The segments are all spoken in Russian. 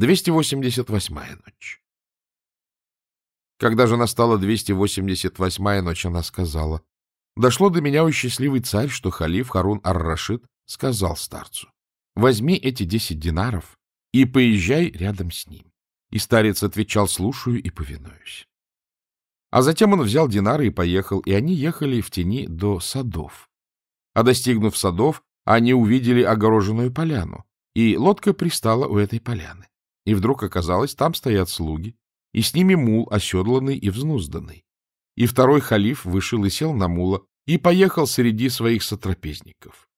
288-я ночь. Когда же настала 288-я ночь, она сказала, «Дошло до меня, у счастливый царь, что халиф Харун ар-Рашид сказал старцу, возьми эти десять динаров и поезжай рядом с ним». И старец отвечал, слушаю и повинуюсь. А затем он взял динары и поехал, и они ехали в тени до садов. А достигнув садов, они увидели огороженную поляну, и лодка пристала у этой поляны. И вдруг оказалось, там стоят слуги, и с ними мул, оседланный и взнузданный. И второй халиф вышел и сел на мула, и поехал среди своих сотрапезников.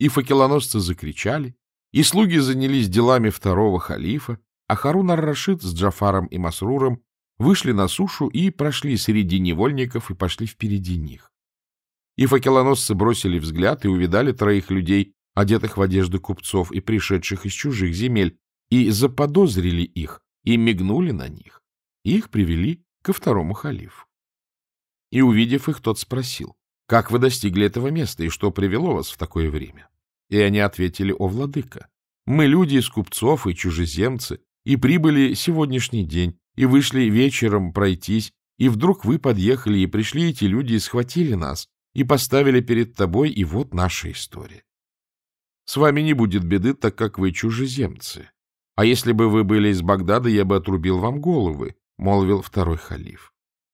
И факелоносцы закричали, и слуги занялись делами второго халифа, а Харун ар-Рашид с Джафаром и Масруром вышли на сушу и прошли среди невольников и пошли впереди них. И факелоносцы бросили взгляд и увидали троих людей, одетых в одежды купцов и пришедших из чужих земель, и заподозрили их, и мигнули на них, и их привели ко второму халифу. И, увидев их, тот спросил, «Как вы достигли этого места, и что привело вас в такое время?» И они ответили, «О, владыка, мы люди из купцов и чужеземцы, и прибыли сегодняшний день, и вышли вечером пройтись, и вдруг вы подъехали, и пришли эти люди и схватили нас, и поставили перед тобой, и вот наша история. С вами не будет беды, так как вы чужеземцы. А если бы вы были из Багдада, я бы отрубил вам головы, — молвил второй халиф.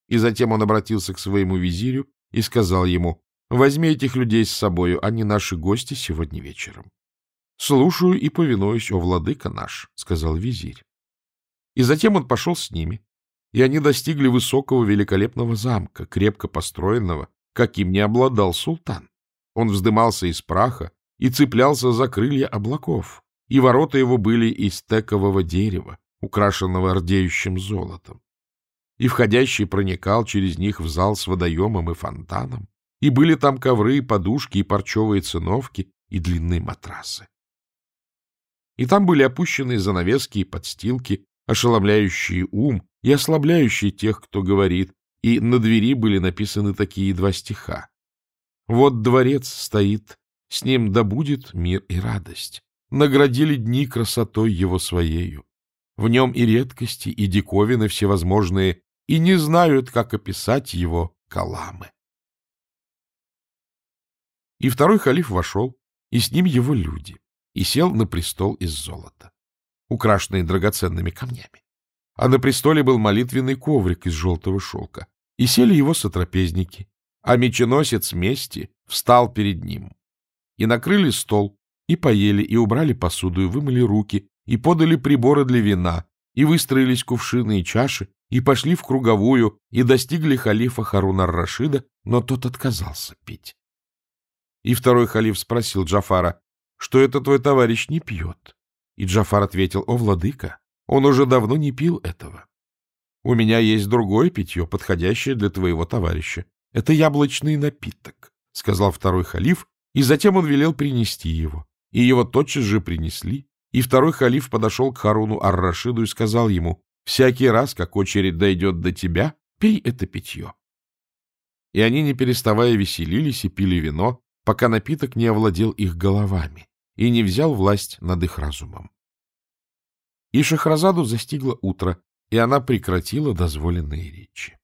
И затем он обратился к своему визирю и сказал ему, — возьми этих людей с собою, они наши гости сегодня вечером. — Слушаю и повинуюсь, о владыка наш, — сказал визирь. И затем он пошел с ними, и они достигли высокого великолепного замка, крепко построенного, каким не обладал султан. Он вздымался из праха и цеплялся за крылья облаков, и ворота его были из текового дерева, украшенного рдеющим золотом. И входящий проникал через них в зал с водоемом и фонтаном, и были там ковры, подушки и парчевые циновки и длинные матрасы. И там были опущенные занавески и подстилки, ошеломляющие ум и ослабляющие тех, кто говорит, и на двери были написаны такие два стиха. «Вот дворец стоит, с ним да будет мир и радость. Наградили дни красотой его своею. В нем и редкости, и диковины всевозможные, и не знают, как описать его каламы». И второй халиф вошел, и с ним его люди, и сел на престол из золота, украшенный драгоценными камнями а на престоле был молитвенный коврик из желтого шелка. И сели его сотрапезники, а меченосец мести встал перед ним. И накрыли стол, и поели, и убрали посуду, и вымыли руки, и подали приборы для вина, и выстроились кувшины и чаши, и пошли в круговую, и достигли халифа Харуна рашида но тот отказался пить. И второй халиф спросил Джафара, что это твой товарищ не пьет. И Джафар ответил, о, владыка, он уже давно не пил этого. У меня есть другое питье, подходящее для твоего товарища. Это яблочный напиток, — сказал второй халиф, и затем он велел принести его. И его тотчас же принесли. И второй халиф подошел к Харуну Ар-Рашиду и сказал ему, «Всякий раз, как очередь дойдет до тебя, пей это питье». И они, не переставая, веселились и пили вино, пока напиток не овладел их головами и не взял власть над их разумом. И Шахразаду застигло утро, и она прекратила дозволенные речи.